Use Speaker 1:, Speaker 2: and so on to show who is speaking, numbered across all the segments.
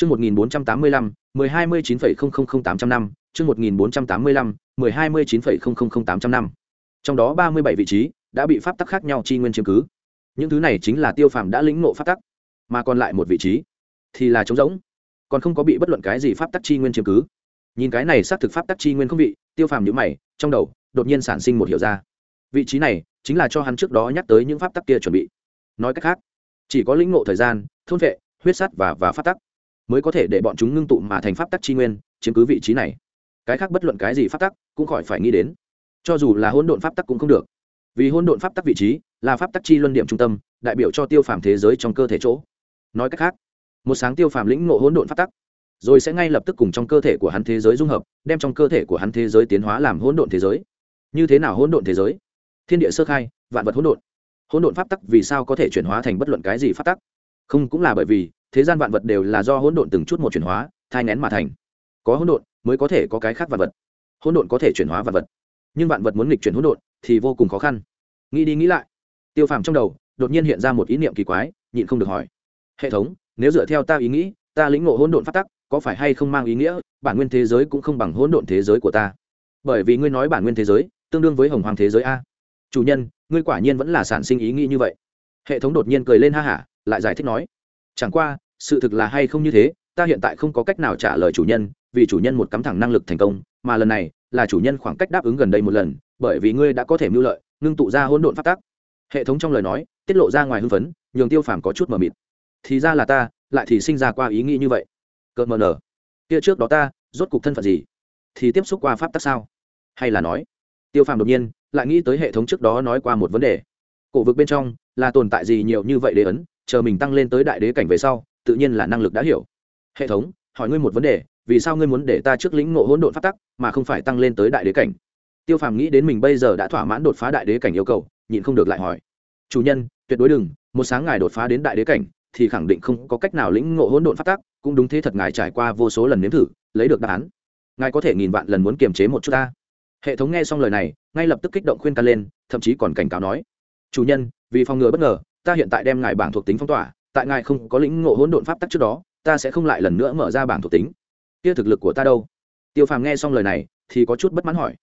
Speaker 1: Chương 1485, 129800 năm, chương 1485, 129800 năm. Trong đó 37 vị trí đã bị pháp tắc khác nhau chi nguyên chiếm cứ. Những thứ này chính là Tiêu Phàm đã lĩnh ngộ pháp tắc, mà còn lại một vị trí thì là trống rỗng, còn không có bị bất luận cái gì pháp tắc chi nguyên chiếm cứ. Nhìn cái này xác thực pháp tắc chi nguyên không vị, Tiêu Phàm nhíu mày, trong đầu đột nhiên sản sinh một hiểu ra. Vị trí này chính là cho hắn trước đó nhắc tới những pháp tắc kia chuẩn bị. Nói cách khác, chỉ có lĩnh ngộ thời gian, thôn vệ, huyết sắt và và pháp tắc mới có thể để bọn chúng ngưng tụ mà thành pháp tắc chi nguyên, chiếm cứ vị trí này. Cái khác bất luận cái gì pháp tắc cũng khỏi phải nghĩ đến. Cho dù là hỗn độn pháp tắc cũng không được. Vì hỗn độn pháp tắc vị trí là pháp tắc chi luân điểm trung tâm, đại biểu cho tiêu phàm thế giới trong cơ thể chỗ. Nói cách khác, một sáng tiêu phàm lĩnh ngộ hỗn độn pháp tắc, rồi sẽ ngay lập tức cùng trong cơ thể của hắn thế giới dung hợp, đem trong cơ thể của hắn thế giới tiến hóa làm hỗn độn thế giới. Như thế nào hỗn độn thế giới? Thiên địa sơ khai, vạn vật hỗn độn. Hỗn độn pháp tắc vì sao có thể chuyển hóa thành bất luận cái gì pháp tắc? Không cũng là bởi vì thế gian vạn vật đều là do hỗn độn từng chút một chuyển hóa, thai ngén mà thành. Có hỗn độn mới có thể có cái khác vạn vật. Hỗn độn có thể chuyển hóa vạn vật. Nhưng vạn vật muốn nghịch chuyển hỗn độn thì vô cùng khó khăn. Nghĩ đi nghĩ lại, tiêu phàm trong đầu đột nhiên hiện ra một ý niệm kỳ quái, nhịn không được hỏi. Hệ thống, nếu dựa theo ta ý nghĩ, ta lĩnh ngộ hỗn độn phát tắc, có phải hay không mang ý nghĩa bản nguyên thế giới cũng không bằng hỗn độn thế giới của ta? Bởi vì ngươi nói bản nguyên thế giới tương đương với hồng hoàng thế giới a. Chủ nhân, ngươi quả nhiên vẫn là sản sinh ý nghĩ như vậy. Hệ thống đột nhiên cười lên ha hả, lại giải thích nói. Chẳng qua sự thực là hay không như thế, ta hiện tại không có cách nào trả lời chủ nhân, vì chủ nhân một cắm thẳng năng lực thành công, mà lần này là chủ nhân khoảng cách đáp ứng gần đây một lần, bởi vì ngươi đã có thể mưu lợi, ngưng tụ ra hỗn độn phát tác hệ thống trong lời nói, tiết lộ ra ngoài hưng phấn, nhường tiêu phàm có chút mờ mịt. Thì ra là ta, lại thì sinh ra qua ý nghĩ như vậy. Cợt mờ nở kia trước đó ta, rốt cục thân phận gì? Thì tiếp xúc qua pháp tắc sao? Hay là nói? Tiêu phàm đột nhiên, lại nghĩ tới hệ thống trước đó nói qua một vấn đề. Cổ vực bên trong, là tồn tại gì nhiều như vậy đế ấn, chờ mình tăng lên tới đại đế cảnh về sau tự nhiên là năng lực đã hiểu. Hệ thống, hỏi ngươi một vấn đề, vì sao ngươi muốn để ta trước lĩnh ngộ hỗn độn phát tắc, mà không phải tăng lên tới đại đế cảnh? Tiêu phàm nghĩ đến mình bây giờ đã thỏa mãn đột phá đại đế cảnh yêu cầu, nhịn không được lại hỏi. Chủ nhân, tuyệt đối đừng, một sáng ngài đột phá đến đại đế cảnh, thì khẳng định không có cách nào lĩnh ngộ hỗn độn phát tắc, cũng đúng thế thật ngài trải qua vô số lần nếm thử, lấy được đáp án. Ngài có thể nghìn vạn lần muốn kiềm chế một chút ta. Hệ thống nghe xong lời này, ngay lập tức kích động khuyên ta lên, thậm chí còn cảnh cáo nói. Chủ nhân, vì phòng ngừa bất ngờ, ta hiện tại đem ngài bảng thuộc tính phong tỏa tại ngài không có lĩnh ngộ hỗn độn pháp tắc trước đó, ta sẽ không lại lần nữa mở ra bảng thuộc tính. Kia thực lực của ta đâu? Tiêu phàm nghe xong lời này, thì có chút bất mãn hỏi.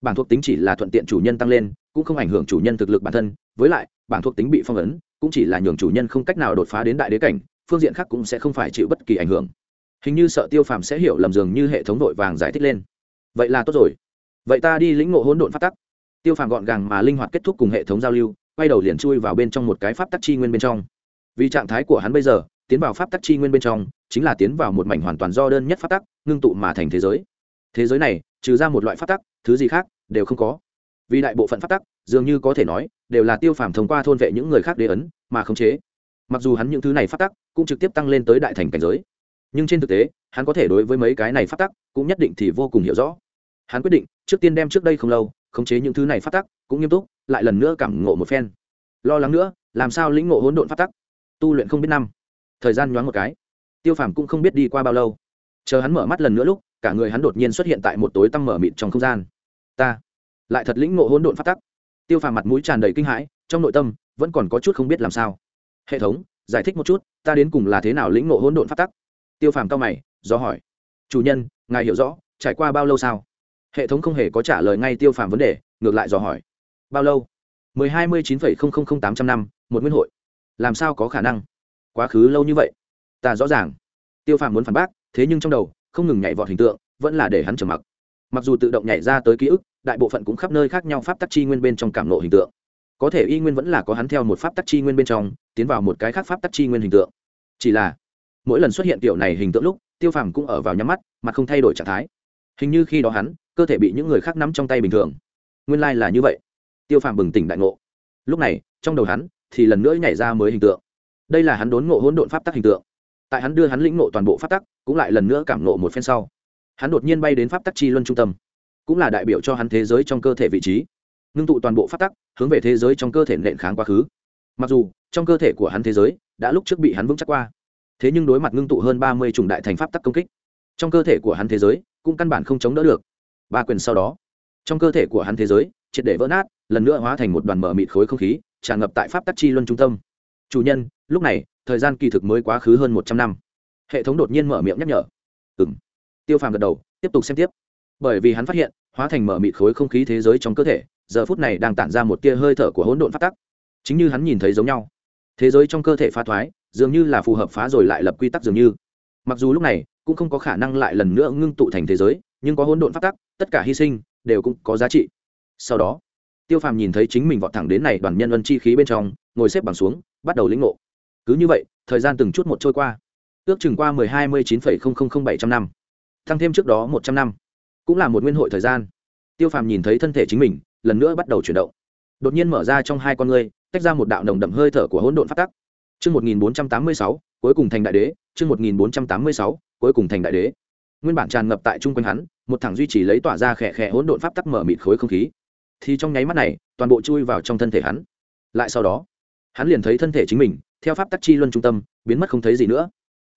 Speaker 1: Bảng thuộc tính chỉ là thuận tiện chủ nhân tăng lên, cũng không ảnh hưởng chủ nhân thực lực bản thân, với lại, bảng thuộc tính bị phong ấn, cũng chỉ là nhường chủ nhân không cách nào đột phá đến đại đế cảnh, phương diện khác cũng sẽ không phải chịu bất kỳ ảnh hưởng. Hình như sợ tiêu phàm sẽ hiểu lầm dường như hệ thống đội vàng giải thích lên. Vậy là tốt rồi. Vậy ta đi lĩnh ngộ hỗn độn pháp tắc. Tiêu phàm gọn gàng mà linh hoạt kết thúc cùng hệ thống giao lưu, quay đầu liền chui vào bên trong một cái pháp tắc chi nguyên bên trong vì trạng thái của hắn bây giờ, tiến vào pháp tắc chi nguyên bên trong, chính là tiến vào một mảnh hoàn toàn do đơn nhất pháp tắc, ngưng tụ mà thành thế giới. Thế giới này, trừ ra một loại pháp tắc, thứ gì khác, đều không có. Vì đại bộ phận pháp tắc, dường như có thể nói, đều là tiêu phàm thông qua thôn vệ những người khác đế ấn, mà khống chế. Mặc dù hắn những thứ này pháp tắc, cũng trực tiếp tăng lên tới đại thành cảnh giới. Nhưng trên thực tế, hắn có thể đối với mấy cái này pháp tắc, cũng nhất định thì vô cùng hiểu rõ. Hắn quyết định, trước tiên đem trước đây không lâu, khống chế những thứ này pháp tắc, cũng nghiêm túc, lại lần nữa cảm ngộ một phen. Lo lắng nữa, làm sao lĩnh ngộ hỗn độn pháp tắc? Tu luyện không biết năm. Thời gian nhoáng một cái. Tiêu phàm cũng không biết đi qua bao lâu. Chờ hắn mở mắt lần nữa lúc, cả người hắn đột nhiên xuất hiện tại một tối tăm mở mịt trong không gian. Ta lại thật lĩnh ngộ hỗn độn phát tắc. Tiêu phàm mặt mũi tràn đầy kinh hãi, trong nội tâm vẫn còn có chút không biết làm sao. Hệ thống, giải thích một chút, ta đến cùng là thế nào lĩnh ngộ hỗn độn phát tắc? Tiêu phàm cao mày, do hỏi. Chủ nhân, ngài hiểu rõ, trải qua bao lâu sao? Hệ thống không hề có trả lời ngay tiêu phàm vấn đề, ngược lại dò hỏi. Bao lâu? Mười hai mươi chín phẩy không không không tám trăm năm, một nguyên hội làm sao có khả năng? Quá khứ lâu như vậy. Ta rõ ràng. Tiêu phàm muốn phản bác, thế nhưng trong đầu, không ngừng nhảy vọt hình tượng, vẫn là để hắn trầm mặc. Mặc dù tự động nhảy ra tới ký ức, đại bộ phận cũng khắp nơi khác nhau pháp tắc chi nguyên bên trong cảm nộ hình tượng. Có thể y nguyên vẫn là có hắn theo một pháp tắc chi nguyên bên trong, tiến vào một cái khác pháp tắc chi nguyên hình tượng. Chỉ là, mỗi lần xuất hiện kiểu này hình tượng lúc, tiêu phàm cũng ở vào nhắm mắt mà không thay đổi trạng thái. Hình như khi đó hắn, cơ thể bị những người khác nắm trong tay bình thường. Nguyên lai、like、là như vậy. Tiêu phàm bừng tỉnh đại ngộ. Lúc này, trong đầu hắn thì lần nữa nhảy ra mới hình tượng. Đây là hắn đốn ngộ hỗn độn pháp tắc hình tượng. Tại hắn đưa hắn lĩnh ngộ toàn bộ pháp tắc, cũng lại lần nữa cảm ngộ một phen sau, hắn đột nhiên bay đến pháp tắc chi luân trung tâm, cũng là đại biểu cho hắn thế giới trong cơ thể vị trí, ngưng tụ toàn bộ pháp tắc, hướng về thế giới trong cơ thể nện kháng quá khứ. Mặc dù, trong cơ thể của hắn thế giới đã lúc trước bị hắn vững chắc qua, thế nhưng đối mặt ngưng tụ hơn ba mươi chủng đại thành pháp tắc công kích, trong cơ thể của hắn thế giới cũng căn bản không chống đỡ được. Ba quyền sau đó, trong cơ thể của hắn thế giới triệt để vỡ nát, lần nữa hóa thành một đoàn mở mịt khối không khí tràn ngập tại pháp tắc chi luân trung tâm. Chủ nhân, lúc này, thời gian kỳ thực mới quá khứ hơn một trăm năm. Hệ thống đột nhiên mở miệng nhắc nhở. Ừ m tiêu phàm gật đầu, tiếp tục xem tiếp. Bởi vì hắn phát hiện, hóa thành mở mịt khối không khí thế giới trong cơ thể, giờ phút này đang tản ra một tia hơi thở của hỗn độn phát tắc. Chính như hắn nhìn thấy giống nhau. Thế giới trong cơ thể phá thoái, dường như là phù hợp phá rồi lại lập quy tắc dường như. Mặc dù lúc này, cũng không có khả năng lại lần nữa ngưng tụ thành thế giới, nhưng có hỗn độn phát tắc, tất cả hy sinh, đều cũng có giá trị. Sau đó tiêu phàm nhìn thấy chính mình vọt thẳng đến này đoàn nhân ân chi khí bên trong, ngồi xếp bằng xuống, bắt đầu lĩnh ngộ. Cứ như vậy, thời gian từng chút một trôi qua. Ước chừng qua mười hai mươi chín phẩy không không không bảy trăm năm. Tăng thêm trước đó một trăm năm. Cũng là một nguyên hội thời gian. Tiêu phàm nhìn thấy thân thể chính mình, lần nữa bắt đầu chuyển động. Đột nhiên mở ra trong hai con ngươi, tách ra một đạo nồng đậm hơi thở của hỗn độn phát tắc. Chương một nghìn bốn trăm tám mươi sáu, cuối cùng thành đại đế. Chương một nghìn bốn trăm tám mươi sáu, cuối cùng thành đại đế. Nguyên bản tràn ngập tại chung quanh hắn, một thằng duy trì lấy tỏa ra khẽ khẽ hỗn độn pháp tắc mở mịt khối không khí thì trong nháy mắt này, toàn bộ chui vào trong thân thể hắn. Lại sau đó, hắn liền thấy thân thể chính mình, theo pháp tắc chi luân trung tâm, biến mất không thấy gì nữa.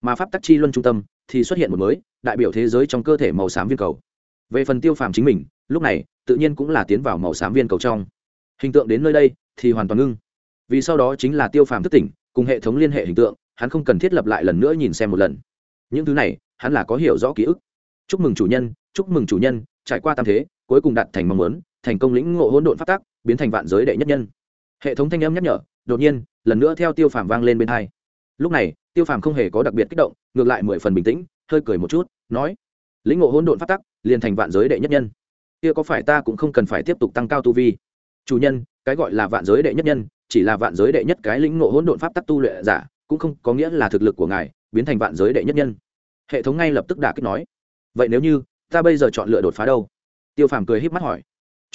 Speaker 1: Mà pháp tắc chi luân trung tâm thì xuất hiện một mới, đại biểu thế giới trong cơ thể màu xám viên cầu. Về phần tiêu phàm chính mình, lúc này, tự nhiên cũng là tiến vào màu xám viên cầu trong. Hình tượng đến nơi đây thì hoàn toàn ngưng. Vì sau đó chính là tiêu phàm thức tỉnh, cùng hệ thống liên hệ hình tượng, hắn không cần thiết lập lại lần nữa nhìn xem một lần. Những thứ này, hắn là có hiểu rõ ký ức. Chúc mừng chủ nhân, chúc mừng chủ nhân, trải qua tam thế, cuối cùng đạt thành mong muốn thành công lĩnh ngộ hỗn độn phát tác biến thành vạn giới đệ nhất nhân. Hệ thống thanh âm nhắc nhở, đột nhiên, lần nữa theo tiêu phàm vang lên bên hai. Lúc này, tiêu phàm không hề có đặc biệt kích động, ngược lại mười phần bình tĩnh, hơi cười một chút, nói, lĩnh ngộ hỗn độn phát tắc, liền thành vạn giới đệ nhất nhân. Kia có phải ta cũng không cần phải tiếp tục tăng cao tu vi? Chủ nhân, cái gọi là vạn giới đệ nhất nhân, chỉ là vạn giới đệ nhất cái lĩnh ngộ hỗn độn pháp tắc tu luyện giả, cũng không có nghĩa là thực lực của ngài, biến thành vạn giới đệ nhất nhân. Hệ thống ngay lập tức đả kích nói, vậy nếu như ta bây giờ chọn lựa đột phá đâu? Tiêu phàm cười h í p mắt hỏi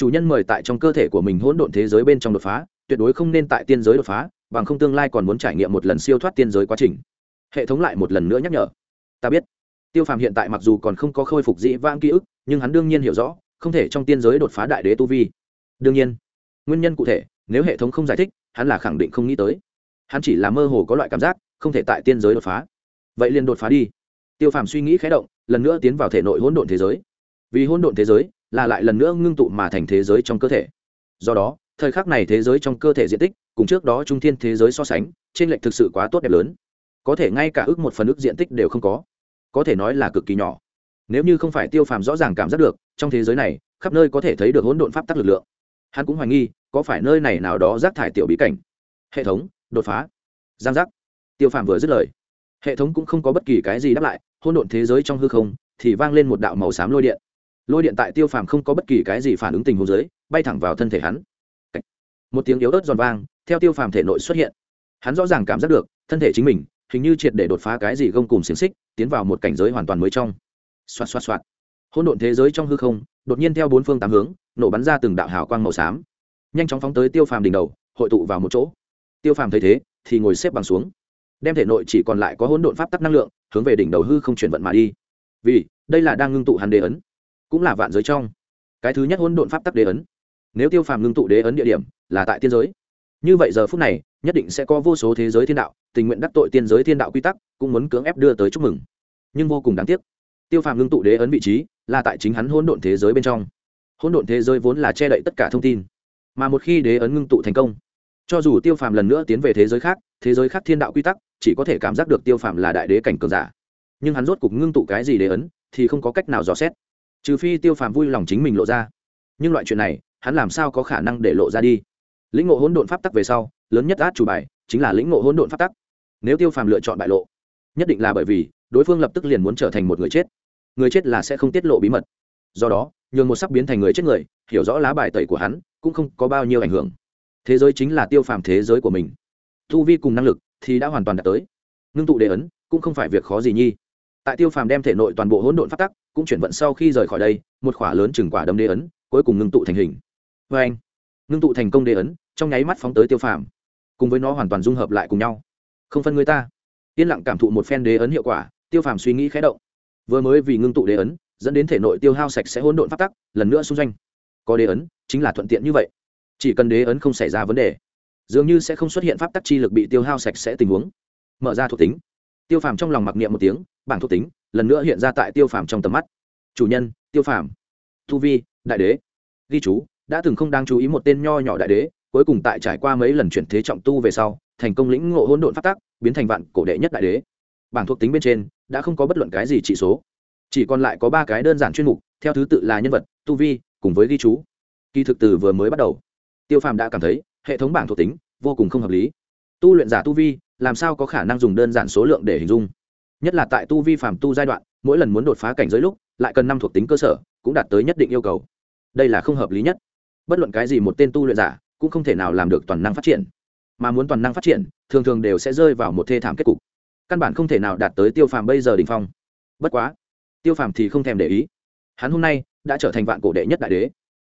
Speaker 1: chủ nhân mời tại trong cơ thể của mình hỗn độn thế giới bên trong đột phá, tuyệt đối không nên tại tiên giới đột phá, bằng không tương lai còn muốn trải nghiệm một lần siêu thoát tiên giới quá trình. Hệ thống lại một lần nữa nhắc nhở. Ta biết. Tiêu phàm hiện tại mặc dù còn không có khôi phục dĩ vãng ký ức, nhưng hắn đương nhiên hiểu rõ, không thể trong tiên giới đột phá đại đế tu vi. Đương nhiên, nguyên nhân cụ thể, nếu hệ thống không giải thích, hắn là khẳng định không nghĩ tới. Hắn chỉ là mơ hồ có loại cảm giác, không thể tại tiên giới đột phá. Vậy liền đột phá đi. Tiêu phàm suy nghĩ khé động, lần nữa tiến vào thể nội hỗn độn thế giới. Vì hỗn độn thế giới là lại lần nữa ngưng tụ mà thành thế giới trong cơ thể. Do đó, thời khắc này thế giới trong cơ thể diện tích, cùng trước đó trung thiên thế giới so sánh, trên lệch thực sự quá tốt đẹp lớn. Có thể ngay cả ước một phần ước diện tích đều không có. Có thể nói là cực kỳ nhỏ. Nếu như không phải tiêu phàm rõ ràng cảm giác được, trong thế giới này, khắp nơi có thể thấy được hỗn độn pháp tắc lực lượng. Hắn cũng hoài nghi, có phải nơi này nào đó rác thải tiểu bí cảnh? Hệ thống, đột phá. Giang giác. Tiêu phàm vừa dứt lời. Hệ thống cũng không có bất kỳ cái gì đáp lại, Hỗn độn thế giới trong hư không thì vang lên một đạo màu xám lôi điện lôi điện tại tiêu phàm không có bất kỳ cái gì phản ứng tình hồ dưới, bay thẳng vào thân thể hắn. Một tiếng yếu ớt giòn vang, theo tiêu phàm thể nội xuất hiện. Hắn rõ ràng cảm giác được, thân thể chính mình, hình như triệt để đột phá cái gì gông cùng xiềng xích, tiến vào một cảnh giới hoàn toàn mới trong. Xoạt xoạt xoạt. Hôn độn thế giới trong hư không, đột nhiên theo bốn phương tám hướng, nổ bắn ra từng đạo hào quang màu xám. Nhanh chóng phóng tới tiêu phàm đỉnh đầu, hội tụ vào một chỗ. Tiêu phàm thấy thế, thì ngồi xếp bằng xuống. Đem thể nội chỉ còn lại có hỗn độn pháp tắc năng lượng, hướng về đỉnh đầu hư không chuyển vận mà đi. Vì, đây là đang ngưng tụ hắn đề ấn cũng là vạn giới trong. Cái thứ nhất hỗn độn pháp tắc đế ấn. Nếu tiêu phàm ngưng tụ đế ấn địa điểm là tại tiên giới. Như vậy giờ phút này, nhất định sẽ có vô số thế giới thiên đạo, tình nguyện đắc tội tiên giới thiên đạo quy tắc, cũng muốn cưỡng ép đưa tới chúc mừng. Nhưng vô cùng đáng tiếc, tiêu phàm ngưng tụ đế ấn vị trí là tại chính hắn hỗn độn thế giới bên trong. Hỗn độn thế giới vốn là che đậy tất cả thông tin, mà một khi đế ấn ngưng tụ thành công, cho dù tiêu phàm lần nữa tiến về thế giới khác, thế giới khác thiên đạo quy tắc chỉ có thể cảm giác được tiêu phàm là đại đế cảnh cường giả. Nhưng hắn rốt cục ngưng tụ cái gì đế ấn thì không có cách nào dò xét trừ phi tiêu phàm vui lòng chính mình lộ ra. Nhưng loại chuyện này, hắn làm sao có khả năng để lộ ra đi? Lĩnh ngộ hỗn độn pháp tắc về sau, lớn nhất át chủ bài chính là lĩnh ngộ hỗn độn pháp tắc. Nếu tiêu phàm lựa chọn bại lộ, nhất định là bởi vì đối phương lập tức liền muốn trở thành một người chết. Người chết là sẽ không tiết lộ bí mật. Do đó, nhường một sắc biến thành người chết người, hiểu rõ lá bài tẩy của hắn, cũng không có bao nhiêu ảnh hưởng. Thế giới chính là tiêu phàm thế giới của mình. Thu vi cùng năng lực thì đã hoàn toàn đạt tới. Ngưng tụ đề ấn cũng không phải việc khó gì nhi. Tại tiêu phàm đem thể nội toàn bộ hỗn độn phát tắc cũng chuyển vận sau khi rời khỏi đây, một khỏa lớn chừng quả đâm đế ấn, cuối cùng ngưng tụ thành hình. Vê anh, ngưng tụ thành công đế ấn, trong nháy mắt phóng tới tiêu phàm. Cùng với nó hoàn toàn dung hợp lại cùng nhau. Không phân người ta. Yên lặng cảm thụ một phen đế ấn hiệu quả, tiêu phàm suy nghĩ khé động. Vừa mới vì ngưng tụ đế ấn, dẫn đến thể nội tiêu hao sạch sẽ hỗn độn phát tắc, lần nữa xung doanh. Có đế ấn, chính là thuận tiện như vậy. Chỉ cần đế ấn không xảy ra vấn đề, dường như sẽ không xuất hiện pháp tắc chi lực bị tiêu hao sạch sẽ tình huống. Mở ra thuộc tính tiêu phàm trong lòng mặc niệm một tiếng, bảng thuộc tính, lần nữa hiện ra tại tiêu phàm trong tầm mắt. Chủ nhân, tiêu phàm. Thu vi, đại đế. Ghi chú, đã từng không đáng chú ý một tên nho nhỏ đại đế, cuối cùng tại trải qua mấy lần chuyển thế trọng tu về sau, thành công lĩnh ngộ hỗn độn phát tắc, biến thành vạn cổ đệ nhất đại đế. Bảng thuộc tính bên trên, đã không có bất luận cái gì chỉ số. Chỉ còn lại có ba cái đơn giản chuyên mục, theo thứ tự là nhân vật tu vi, cùng với ghi chú. Kỳ thực từ vừa mới bắt đầu, tiêu phàm đã cảm thấy, hệ thống bảng thuộc tính vô cùng không hợp lý. Tu luyện giả tu vi làm sao có khả năng dùng đơn giản số lượng để hình dung? Nhất là tại tu vi phạm tu giai đoạn, mỗi lần muốn đột phá cảnh giới lúc, lại cần năm thuộc tính cơ sở, cũng đạt tới nhất định yêu cầu. Đây là không hợp lý nhất. Bất luận cái gì một tên tu luyện giả, cũng không thể nào làm được toàn năng phát triển. Mà muốn toàn năng phát triển, thường thường đều sẽ rơi vào một thê thảm kết cục. Căn bản không thể nào đạt tới tiêu phàm bây giờ đ ỉ n h phong. Bất quá, tiêu phàm thì không thèm để ý. Hắn hôm nay đã trở thành vạn cổ đệ nhất đại đế.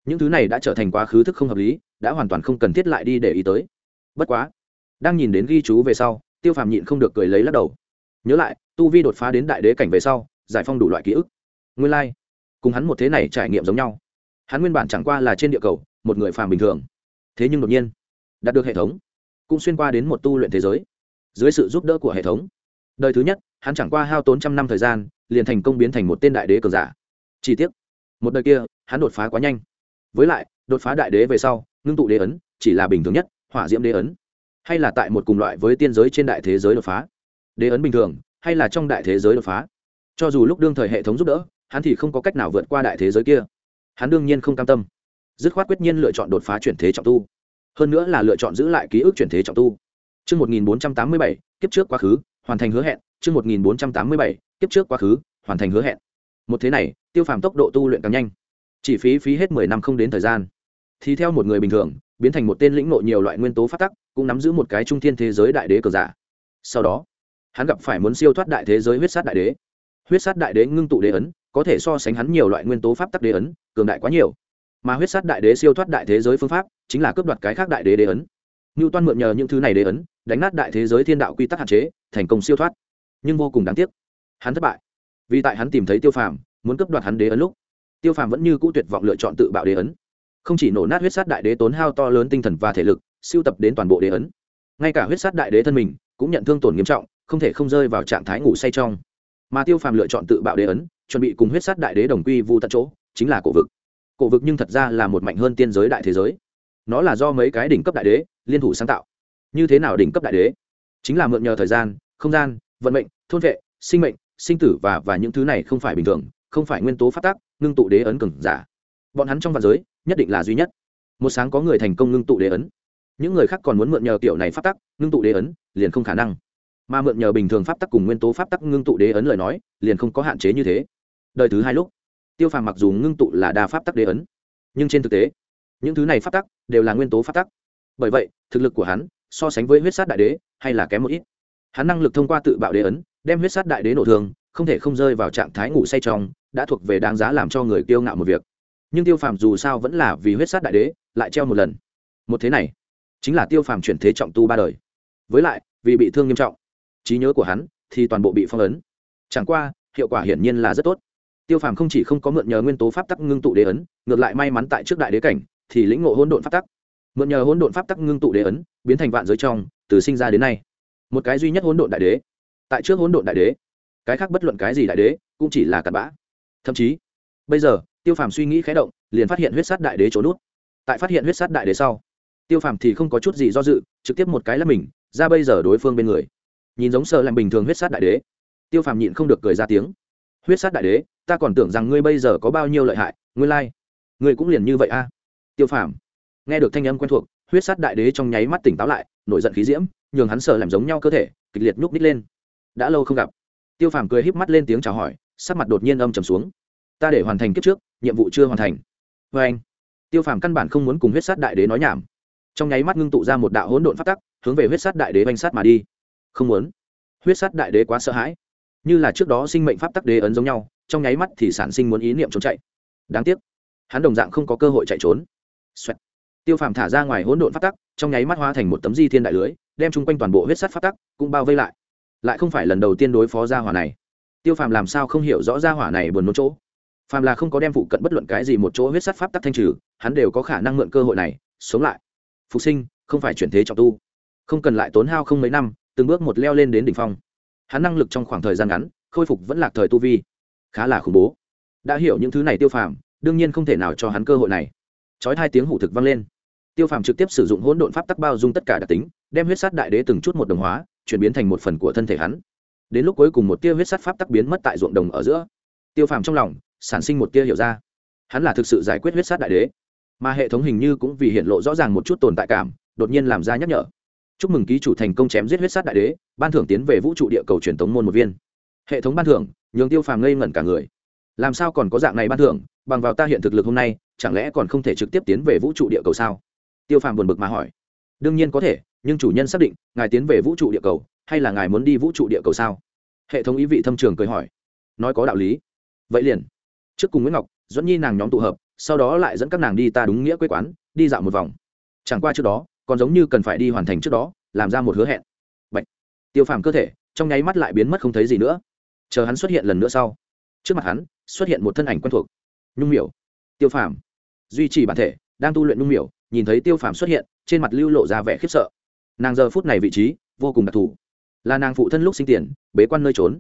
Speaker 1: Những thứ này đã trở thành quá khứ thức không hợp lý, đã hoàn toàn không cần thiết lại đi để ý tới. Bất quá đang nhìn đến ghi chú về sau, tiêu phàm nhịn không được cười lấy lắc đầu. Nhớ lại, tu vi đột phá đến đại đế cảnh về sau, giải phong đủ loại ký ức. Nguyên lai、like. cùng hắn một thế này trải nghiệm giống nhau. Hắn nguyên bản chẳng qua là trên địa cầu, một người phàm bình thường. Thế nhưng đột nhiên, đạt được hệ thống, cũng xuyên qua đến một tu luyện thế giới. Dưới sự giúp đỡ của hệ thống, đời thứ nhất, hắn chẳng qua hao tốn trăm năm thời gian, liền thành công biến thành một tên đại đế cờ giả. Chi tiết một đời kia, hắn đột phá quá nhanh. Với lại, đột phá đại đế về sau, ngưng tụ đế ấn, chỉ là bình thường nhất, hỏa diễm đế ấn hay là tại một cùng loại với tiên giới trên đại thế giới đột phá? Đế ấn bình thường hay là trong đại thế giới đột phá? Cho dù lúc đương thời hệ thống giúp đỡ hắn thì không có cách nào vượt qua đại thế giới kia. Hắn đương nhiên không cam tâm. Dứt khoát quyết nhiên lựa chọn đột phá chuyển thế trọng tu. Hơn nữa là lựa chọn giữ lại ký ức chuyển thế trọng tu. Trước 1487, kiếp trước quá khứ, hoàn thành hứa hẹn, trước 1487, kiếp trước quá khứ, hoàn thành hứa hẹn. Một thế này, tiêu phàm tốc độ tu luyện càng nhanh. Chỉ phí phí hết 10 năm không đến thời gian. Thì theo một người bình thường, biến thành một tên lĩnh ngộ nhiều loại nguyên tố phát tắc, cũng nắm giữ một cái trung thiên thế giới đại đế cờ giả. Sau đó, hắn gặp phải muốn siêu thoát đại thế giới huyết sát đại đế. Huyết sát đại đế ngưng tụ đế ấn, có thể so sánh hắn nhiều loại nguyên tố pháp tắc đế ấn, cường đại quá nhiều. Mà huyết sát đại đế siêu thoát đại thế giới phương pháp chính là cướp đoạt cái khác đại đế đế ấn. Ngưu toan mượn nhờ những thứ này đế ấn đánh nát đại thế giới thiên đạo quy tắc hạn chế thành công siêu thoát. Nhưng vô cùng đáng tiếc hắn thất bại. Vì tại hắn tìm thấy tiêu phàm muốn cướp đoạt hắn đế ấn lúc tiêu phàm vẫn như cũ tuyệt vọng lựa chọn tự bạo đế ấn không chỉ nổ nát huyết sát đại đế tốn hao to lớn tinh thần và thể lực, siêu tập đến toàn bộ đế ấn. Ngay cả huyết sát đại đế thân mình cũng nhận thương tổn nghiêm trọng, không thể không rơi vào trạng thái ngủ say trong. Mà tiêu phàm lựa chọn tự bạo đế ấn, chuẩn bị cùng huyết sát đại đế đồng quy vu tận chỗ, chính là cổ vực. Cổ vực nhưng thật ra là một mạnh hơn tiên giới đại thế giới. Nó là do mấy cái đỉnh cấp đại đế liên thủ sáng tạo. Như thế nào đỉnh cấp đại đế? Chính là mượn nhờ thời gian, không gian, vận mệnh, thôn vệ, sinh mệnh, sinh tử và và những thứ này không phải bình thường, không phải nguyên tố phát tác, ngưng tụ đế ấn cừng giả. Bọn hắn trong vạn giới nhất định là duy nhất. Một sáng có người thành công ngưng tụ đế ấn. Những người khác còn muốn mượn nhờ kiểu này pháp tắc, ngưng tụ đế ấn, liền không khả năng. Mà mượn nhờ bình thường pháp tắc cùng nguyên tố pháp tắc ngưng tụ đế ấn lời nói, liền không có hạn chế như thế. Đời thứ hai lúc, tiêu phàm mặc dù ngưng tụ là đa pháp tắc đế ấn, nhưng trên thực tế, những thứ này pháp tắc đều là nguyên tố pháp tắc. Bởi vậy, thực lực của hắn, so sánh với huyết sát đại đế, hay là kém một ít. Hắn năng lực thông qua tự bạo đế ấn, đem huyết sát đại đế nổ thường không thể không rơi vào trạng thái ngủ say trong, đã thuộc về đáng giá làm cho người kiêu ngạo một việc nhưng tiêu phàm dù sao vẫn là vì huyết sát đại đế, lại treo một lần. Một thế này, chính là tiêu phàm chuyển thế trọng tu ba đời. Với lại, vì bị thương nghiêm trọng, trí nhớ của hắn thì toàn bộ bị phong ấn. Chẳng qua, hiệu quả hiển nhiên là rất tốt. Tiêu phàm không chỉ không có mượn nhờ nguyên tố pháp tắc ngưng tụ đế ấn, ngược lại may mắn tại trước đại đế cảnh thì lĩnh ngộ hỗn độn pháp tắc. Mượn nhờ hỗn độn pháp tắc ngưng tụ đế ấn, biến thành vạn giới trong, từ sinh ra đến nay. Một cái duy nhất hỗn độn đại đế. Tại trước hỗn độn đại đế, cái khác bất luận cái gì đại đế cũng chỉ là cặn bã. Thậm chí, bây giờ tiêu phàm suy nghĩ khé động, liền phát hiện huyết sát đại đế trốn nút. Tại phát hiện huyết sát đại đế sau, tiêu phàm thì không có chút gì do dự, trực tiếp một cái là mình, ra bây giờ đối phương bên người. Nhìn giống sợ làm bình thường huyết sát đại đế. Tiêu phàm nhịn không được cười ra tiếng. Huyết sát đại đế, ta còn tưởng rằng ngươi bây giờ có bao nhiêu lợi hại, ngươi lai、like. ngươi cũng liền như vậy a. Tiêu phàm nghe được thanh âm quen thuộc, huyết sát đại đế trong nháy mắt tỉnh táo lại, nổi giận khí diễm, nhường hắn sợ làm giống nhau cơ thể, kịch liệt nhúc nít lên. Đã lâu không gặp. Tiêu phàm cười híp mắt lên tiếng chào hỏi, sắc mặt đột nhiên âm trầm xuống ta để hoàn thành kiếp trước, nhiệm vụ chưa hoàn thành. Vê anh, tiêu phàm căn bản không muốn cùng huyết sát đại đế nói nhảm. Trong nháy mắt ngưng tụ ra một đạo hỗn độn phát tắc, hướng về huyết sát đại đế oanh sát mà đi. Không muốn. Huyết sát đại đế quá sợ hãi. Như là trước đó sinh mệnh pháp tắc đế ấn giống nhau, trong nháy mắt thì sản sinh muốn ý niệm trốn chạy. Đáng tiếc, hắn đồng dạng không có cơ hội chạy trốn、Xoẹt. tiêu phàm thả ra ngoài hỗn độn pháp tắc, trong nháy mắt hóa thành một tấm di thiên đại lưới, đem chung quanh toàn bộ huyết sát pháp tắc cũng bao vây lại. Lại không phải lần đầu tiên đối phó gia hỏa này. Tiêu phàm làm sao không hiểu rõ gia hỏa này buồn một chỗ? Phàm là không có đem phụ cận bất luận cái gì một chỗ huyết sát pháp tắc thanh trừ, hắn đều có khả năng mượn cơ hội này, sống lại. Phục sinh, không phải chuyển thế trọng tu. Không cần lại tốn hao không mấy năm, từng bước một leo lên đến đỉnh phong. Hắn năng lực trong khoảng thời gian ngắn, khôi phục vẫn lạc thời tu vi. Khá là khủng bố. Đã hiểu những thứ này tiêu phàm, đương nhiên không thể nào cho hắn cơ hội này. Trói hai tiếng hủ thực vang lên. Tiêu phàm trực tiếp sử dụng hỗn độn pháp tắc bao dung tất cả đặc tính, đem huyết sát đại đế từng chút một đồng hóa, chuyển biến thành một phần của thân thể hắn. Đến lúc cuối cùng một tia huyết sát pháp tắc biến mất tại ruộng đồng ở giữa. Tiêu phàm trong lòng sản sinh một tia hiểu ra. Hắn là thực sự giải quyết huyết sát đại đế, mà hệ thống hình như cũng vì hiện lộ rõ ràng một chút tồn tại cảm, đột nhiên làm ra nhắc nhở. Chúc mừng ký chủ thành công chém giết huyết sát đại đế, ban thưởng tiến về vũ trụ địa cầu truyền tống môn một viên. Hệ thống ban thưởng, nhường tiêu phàm ngây ngẩn cả người. Làm sao còn có dạng này ban thưởng, bằng vào ta hiện thực lực hôm nay, chẳng lẽ còn không thể trực tiếp tiến về vũ trụ địa cầu sao? Tiêu phàm buồn bực mà hỏi. Đương nhiên có thể, nhưng chủ nhân xác định, ngài tiến về vũ trụ địa cầu, hay là ngài muốn đi vũ trụ địa cầu sao? Hệ thống ý vị thâm trường cười hỏi. Nói có đạo lý. Vậy liền trước cùng nguyễn ngọc dẫn nhi nàng nhóm tụ hợp sau đó lại dẫn các nàng đi ta đúng nghĩa quê quán đi dạo một vòng chẳng qua trước đó còn giống như cần phải đi hoàn thành trước đó làm ra một hứa hẹn Bạch. tiêu phàm cơ thể trong nháy mắt lại biến mất không thấy gì nữa chờ hắn xuất hiện lần nữa sau trước mặt hắn xuất hiện một thân ảnh quen thuộc nhung miểu tiêu phàm duy trì bản thể đang tu luyện nhung miểu nhìn thấy tiêu phàm xuất hiện trên mặt lưu lộ ra vẻ khiếp sợ nàng giờ phút này vị trí vô cùng đặc thù là nàng phụ thân lúc sinh tiền bế quan nơi trốn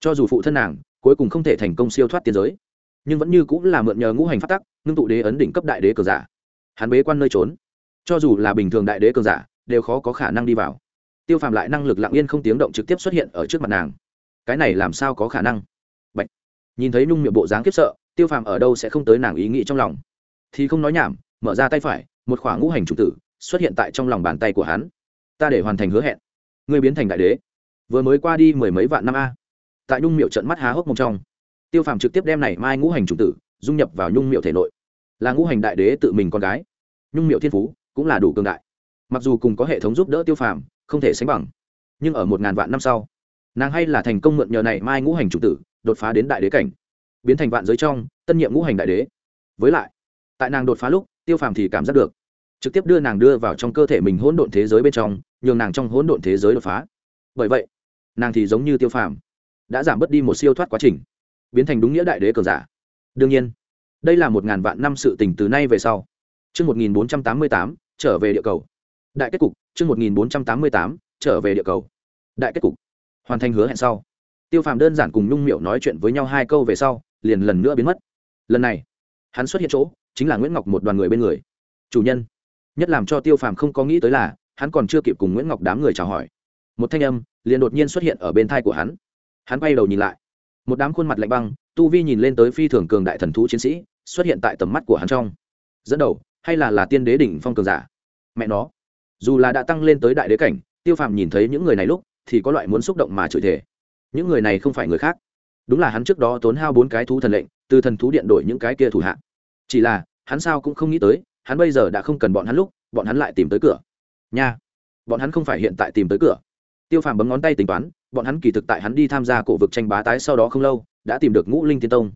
Speaker 1: cho dù phụ thân nàng cuối cùng không thể thành công siêu thoát tiền giới nhưng vẫn như cũng là mượn nhờ ngũ hành phát tắc, ngưng tụ đế ấn đỉnh cấp đại đế cờ giả. Hắn bế quan nơi trốn. Cho dù là bình thường đại đế cờ giả, đều khó có khả năng đi vào. Tiêu phàm lại năng lực lặng yên không tiếng động trực tiếp xuất hiện ở trước mặt nàng. Cái này làm sao có khả năng? Bạch. nhìn thấy nhung miệng bộ dáng kiếp sợ, tiêu phàm ở đâu sẽ không tới nàng ý nghĩ trong lòng. Thì không nói nhảm, mở ra tay phải, một khoảng ngũ hành chủ tử xuất hiện tại trong lòng bàn tay của hắn. Ta để hoàn thành hứa hẹn. Ngươi biến thành đại đế. Vừa mới qua đi mười mấy vạn năm a. Tại nhung miệu trận mắt há hốc mông trong tiêu phàm trực tiếp đem này mai ngũ hành trùng tử dung nhập vào nhung miệu thể nội. Là ngũ hành đại đế tự mình con gái. Nhung miệu thiên phú cũng là đủ cường đại. Mặc dù cùng có hệ thống giúp đỡ tiêu phàm, không thể sánh bằng. Nhưng ở một ngàn vạn năm sau, nàng hay là thành công mượn nhờ này mai ngũ hành trùng tử đột phá đến đại đế cảnh. Biến thành vạn giới trong, tân nhiệm ngũ hành đại đế. Với lại, tại nàng đột phá lúc, tiêu phàm thì cảm giác được, trực tiếp đưa nàng đưa vào trong cơ thể mình hỗn độn thế giới bên trong, nhường nàng trong hỗn độn thế giới đột phá. Bởi vậy, nàng thì giống như tiêu phàm, đã giảm bớt đi một siêu thoát quá trình biến thành đúng nghĩa đại đế cường giả. Đương nhiên, đây là một ngàn vạn năm sự tình từ nay về sau. Chương một nghìn bốn trăm tám mươi tám, trở về địa cầu. Đại kết cục, chương một nghìn bốn trăm tám mươi tám, trở về địa cầu. Đại kết cục. Hoàn thành hứa hẹn sau. Tiêu phàm đơn giản cùng nhung miệu nói chuyện với nhau hai câu về sau, liền lần nữa biến mất. Lần này, hắn xuất hiện chỗ, chính là nguyễn ngọc một đoàn người bên người. Chủ nhân. Nhất làm cho tiêu phàm không có nghĩ tới là, hắn còn chưa kịp cùng nguyễn ngọc đám người chào hỏi. Một thanh âm liền đột nhiên xuất hiện ở bên thai của hắn. Hắn quay đầu nhìn lại một đám khuôn mặt lạnh băng, tu vi nhìn lên tới phi thường cường đại thần thú chiến sĩ, xuất hiện tại tầm mắt của hắn trong. Dẫn đầu, hay là là tiên đế đỉnh phong cường giả? Mẹ nó. Dù là đã tăng lên tới đại đế cảnh, tiêu phàm nhìn thấy những người này lúc, thì có loại muốn xúc động mà chửi thể những người này không phải người khác. Đúng là hắn trước đó tốn hao bốn cái thú thần lệnh, từ thần thú điện đổi những cái kia thủ hạ. Chỉ là, hắn sao cũng không nghĩ tới, hắn bây giờ đã không cần bọn hắn lúc, bọn hắn lại tìm tới cửa. Nha. Bọn hắn không phải hiện tại tìm tới cửa tiêu phàm bấm ngón tay tính toán, bọn hắn kỳ thực tại hắn đi tham gia cổ vực tranh bá tái sau đó không lâu, đã tìm được ngũ linh tiên tông.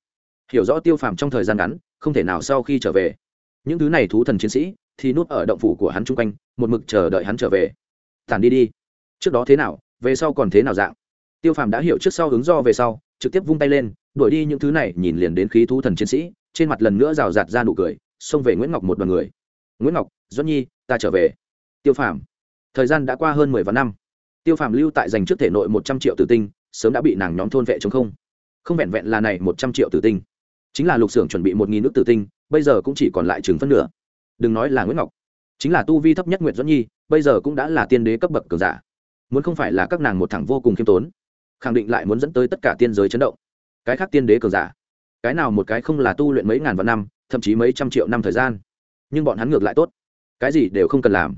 Speaker 1: Hiểu rõ tiêu phàm trong thời gian ngắn, không thể nào sau khi trở về. Những thứ này thú thần chiến sĩ, thì nút ở động phủ của hắn chung quanh, một mực chờ đợi hắn trở về. Tản đi đi. Trước đó thế nào, về sau còn thế nào dạng? Tiêu phàm đã hiểu trước sau hướng do về sau, trực tiếp vung tay lên, đuổi đi những thứ này, nhìn liền đến khí thú thần chiến sĩ, trên mặt lần nữa rào rạt ra nụ cười, xông về nguyễn ngọc một đ o à n người. Nguyễn ngọc doãn nhi, ta trở về. Tiêu phàm. Thời gian đã qua hơn mười vạn năm tiêu phàm lưu tại dành trước thể nội một trăm triệu tử tinh, sớm đã bị nàng nhóm thôn vệ chống không. Không vẹn vẹn là này một trăm triệu tử tinh. Chính là lục xưởng chuẩn bị một nghìn nước tử tinh, bây giờ cũng chỉ còn lại chừng phân nửa. Đừng nói là nguyễn ngọc. Chính là tu vi thấp nhất nguyệt doãn nhi, bây giờ cũng đã là tiên đế cấp bậc cường giả. Muốn không phải là các nàng một thằng vô cùng khiêm tốn, khẳng định lại muốn dẫn tới tất cả tiên giới chấn động. Cái khác tiên đế cường giả, cái nào một cái không là tu luyện mấy ngàn vạn năm, thậm chí mấy trăm triệu năm thời gian. Nhưng bọn hắn ngược lại tốt. Cái gì đều không cần làm,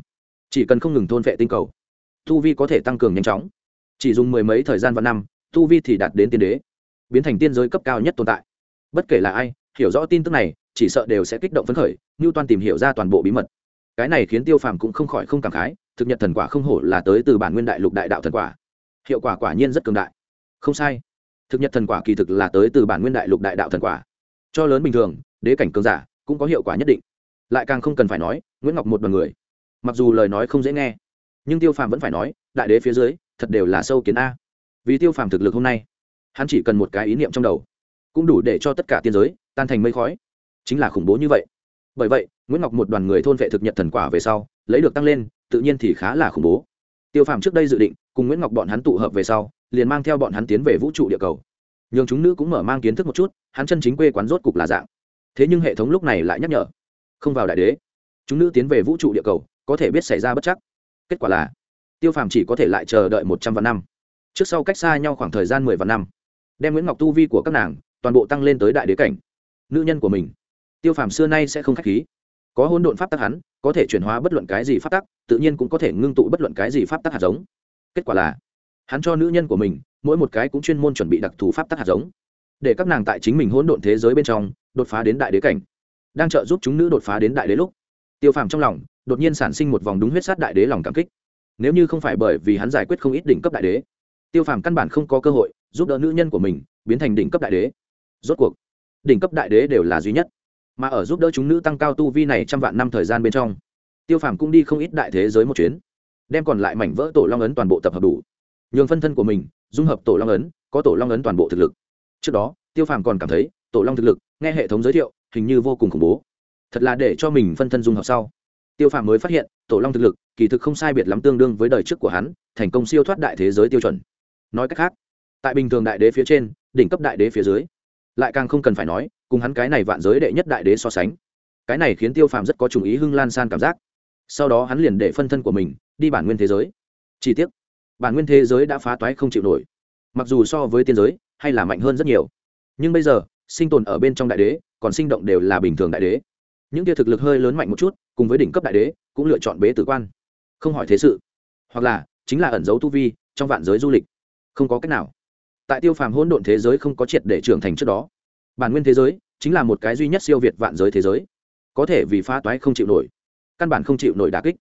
Speaker 1: chỉ cần không ngừng thôn vệ tinh cầu tu vi có thể tăng cường nhanh chóng. Chỉ dùng mười mấy thời gian và năm, tu vi thì đạt đến tiên đế, biến thành tiên giới cấp cao nhất tồn tại. Bất kể là ai, hiểu rõ tin tức này, chỉ sợ đều sẽ kích động phấn khởi như toàn tìm hiểu ra toàn bộ bí mật. Cái này khiến tiêu phàm cũng không khỏi không cảm khái, thực nhật thần quả không hổ là tới từ bản nguyên đại lục đại đạo thần quả. Hiệu quả quả nhiên rất cường đại. Không sai. Thực nhật thần quả kỳ thực là tới từ bản nguyên đại lục đại đạo thần quả. Cho lớn bình thường, đế cảnh cường giả cũng có hiệu quả nhất định. Lại càng không cần phải nói, nguyễn ngọc một đ o à n người. Mặc dù lời nói không dễ nghe nhưng tiêu phàm vẫn phải nói, đại đế phía dưới, thật đều là sâu kiến a. Vì tiêu phàm thực lực hôm nay, hắn chỉ cần một cái ý niệm trong đầu, cũng đủ để cho tất cả tiên giới tan thành mây khói. Chính là khủng bố như vậy. Bởi vậy, nguyễn ngọc một đoàn người thôn vệ thực nhật thần quả về sau, lấy được tăng lên, tự nhiên thì khá là khủng bố. Tiêu phàm trước đây dự định, cùng nguyễn ngọc bọn hắn tụ hợp về sau, liền mang theo bọn hắn tiến về vũ trụ địa cầu. Nhường chúng nữ cũng mở mang kiến thức một chút, hắn chân chính quê quán rốt cục là dạng. Thế nhưng hệ thống lúc này lại nhắc nhở, không vào đại đế. Chúng nữ tiến về vũ trụ địa cầu, có thể biết xảy ra bất chắc kết quả là, tiêu phàm chỉ có thể lại chờ đợi một trăm vạn năm. Trước sau cách xa nhau khoảng thời gian mười vạn năm, đem nguyễn ngọc tu vi của các nàng toàn bộ tăng lên tới đại đế cảnh, nữ nhân của mình. Tiêu phàm xưa nay sẽ không k h á c h khí. Có hôn độn pháp tắc hắn, có thể chuyển hóa bất luận cái gì pháp tắc, tự nhiên cũng có thể ngưng tụ bất luận cái gì pháp tắc hạt giống. Kết quả là, hắn cho nữ nhân của mình mỗi một cái cũng chuyên môn chuẩn bị đặc thù pháp tắc hạt giống, để các nàng tại chính mình hỗn độn thế giới bên trong đột phá đến đại đế cảnh, đang trợ giúp chúng nữ đột phá đến đại đế lúc. Tiêu phàm trong lòng đột nhiên sản sinh một vòng đúng huyết sát đại đế lòng cảm kích. Nếu như không phải bởi vì hắn giải quyết không ít đỉnh cấp đại đế, tiêu phàm căn bản không có cơ hội giúp đỡ nữ nhân của mình biến thành đỉnh cấp đại đế. Rốt cuộc, đỉnh cấp đại đế đều là duy nhất, mà ở giúp đỡ chúng nữ tăng cao tu vi này trăm vạn năm thời gian bên trong, tiêu phàm cũng đi không ít đại thế giới một chuyến, đem còn lại mảnh vỡ tổ long ấn toàn bộ tập hợp đủ. Nhường phân thân của mình dung hợp tổ long ấn, có tổ long ấn toàn bộ thực lực. Trước đó, tiêu phàm còn cảm thấy tổ long thực lực, nghe hệ thống giới thiệu, hình như vô cùng khủng bố. Thật là để cho mình phân thân dung hợp sau tiêu phàm mới phát hiện, tổ long thực lực, kỳ thực không sai biệt lắm tương đương với đời trước của hắn, thành công siêu thoát đại thế giới tiêu chuẩn. Nói cách khác, tại bình thường đại đế phía trên, đỉnh cấp đại đế phía dưới, lại càng không cần phải nói, cùng hắn cái này vạn giới đệ nhất đại đế so sánh, cái này khiến tiêu phàm rất có chủ ý hưng lan san cảm giác. Sau đó hắn liền để phân thân của mình, đi bản nguyên thế giới. Chi tiết bản nguyên thế giới đã phá toái không chịu nổi. Mặc dù so với tiên giới, hay là mạnh hơn rất nhiều. Nhưng bây giờ, sinh tồn ở bên trong đại đế, còn sinh động đều là bình thường đại đế những kia thực lực hơi lớn mạnh một chút, cùng với đỉnh cấp đại đế, cũng lựa chọn bế tử quan. Không hỏi thế sự. Hoặc là, chính là ẩn dấu tu vi, trong vạn giới du lịch. Không có cách nào. Tại tiêu phàm hỗn độn thế giới không có triệt để trưởng thành trước đó. Bản nguyên thế giới, chính là một cái duy nhất siêu việt vạn giới thế giới. Có thể vì phá toái không chịu nổi. Căn bản không chịu nổi đà kích.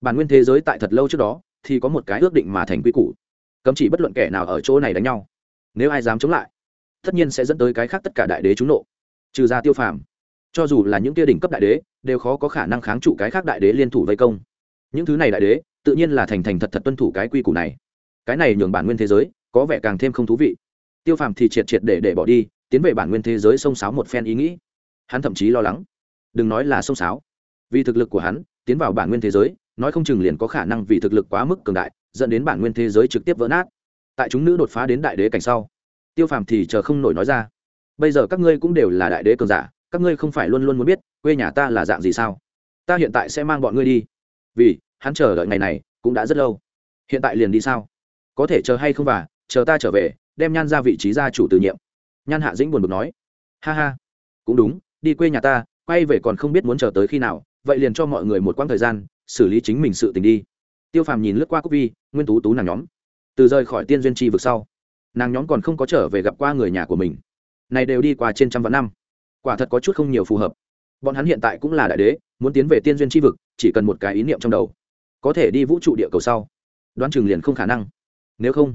Speaker 1: Bản nguyên thế giới tại thật lâu trước đó, thì có một cái ước định mà thành quy củ. Cấm chỉ bất luận kẻ nào ở chỗ này đánh nhau. Nếu ai dám chống lại, tất nhiên sẽ dẫn tới cái khác tất cả đại đế trúng nộ. Trừ ra tiêu phàm cho dù là những kia đỉnh cấp đại đế, đều khó có khả năng kháng trụ cái khác đại đế liên thủ vây công. Những thứ này đại đế, tự nhiên là thành thành thật thật tuân thủ cái quy củ này. Cái này nhường bản nguyên thế giới, có vẻ càng thêm không thú vị. Tiêu phàm thì triệt triệt để để bỏ đi, tiến về bản nguyên thế giới xông sáo một phen ý nghĩ. Hắn thậm chí lo lắng. Đừng nói là xông sáo. Vì thực lực của hắn, tiến vào bản nguyên thế giới, nói không chừng liền có khả năng vì thực lực quá mức cường đại, dẫn đến bản nguyên thế giới trực tiếp vỡ nát. Tại chúng nữ đột phá đến đại đế cảnh sau, tiêu phàm thì chờ không nổi nói ra. Bây giờ các ngươi cũng đều là đại đế cường giả các ngươi không phải luôn luôn muốn biết, quê nhà ta là dạng gì sao? Ta hiện tại sẽ mang bọn ngươi đi. Vì, hắn chờ đợi ngày này, cũng đã rất lâu. Hiện tại liền đi sao? Có thể chờ hay không và chờ ta trở về, đem nhan ra vị trí gia chủ từ nhiệm. Nhan hạ dĩnh buồn bực nói. Ha ha. Cũng đúng, đi quê nhà ta, quay về còn không biết muốn chờ tới khi nào, vậy liền cho mọi người một quãng thời gian, xử lý chính mình sự tình đi. Tiêu phàm nhìn lướt qua cúc vi, nguyên tú tú nàng nhóm. Từ rời khỏi tiên duyên tri vực sau, nàng nhóm còn không có trở về gặp qua người nhà của mình. Này đều đi qua trên trăm vạn năm quả thật có chút không nhiều phù hợp. Bọn hắn hiện tại cũng là đại đế, muốn tiến về tiên duyên tri vực, chỉ cần một cái ý niệm trong đầu. Có thể đi vũ trụ địa cầu sau. Đoán chừng liền không khả năng. Nếu không,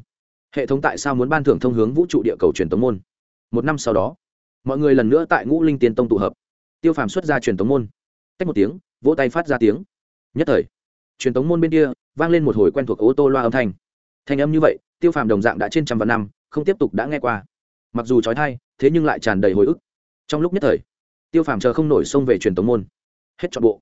Speaker 1: hệ thống tại sao muốn ban thưởng thông hướng vũ trụ địa cầu truyền tống môn? Một năm sau đó, mọi người lần nữa tại ngũ linh tiên tông tụ hợp. Tiêu phàm xuất ra truyền tống môn. Tách một tiếng, vỗ tay phát ra tiếng. Nhất thời, truyền tống môn bên kia vang lên một hồi quen thuộc ô tô loa âm thanh. Thanh âm như vậy, tiêu phàm đồng dạng đã trên trăm vạn năm, không tiếp tục đã nghe qua. Mặc dù trói thai, thế nhưng lại tràn đầy hồi ức trong lúc nhất thời, tiêu phàm chờ không nổi xông về truyền tống môn. Hết trọn bộ.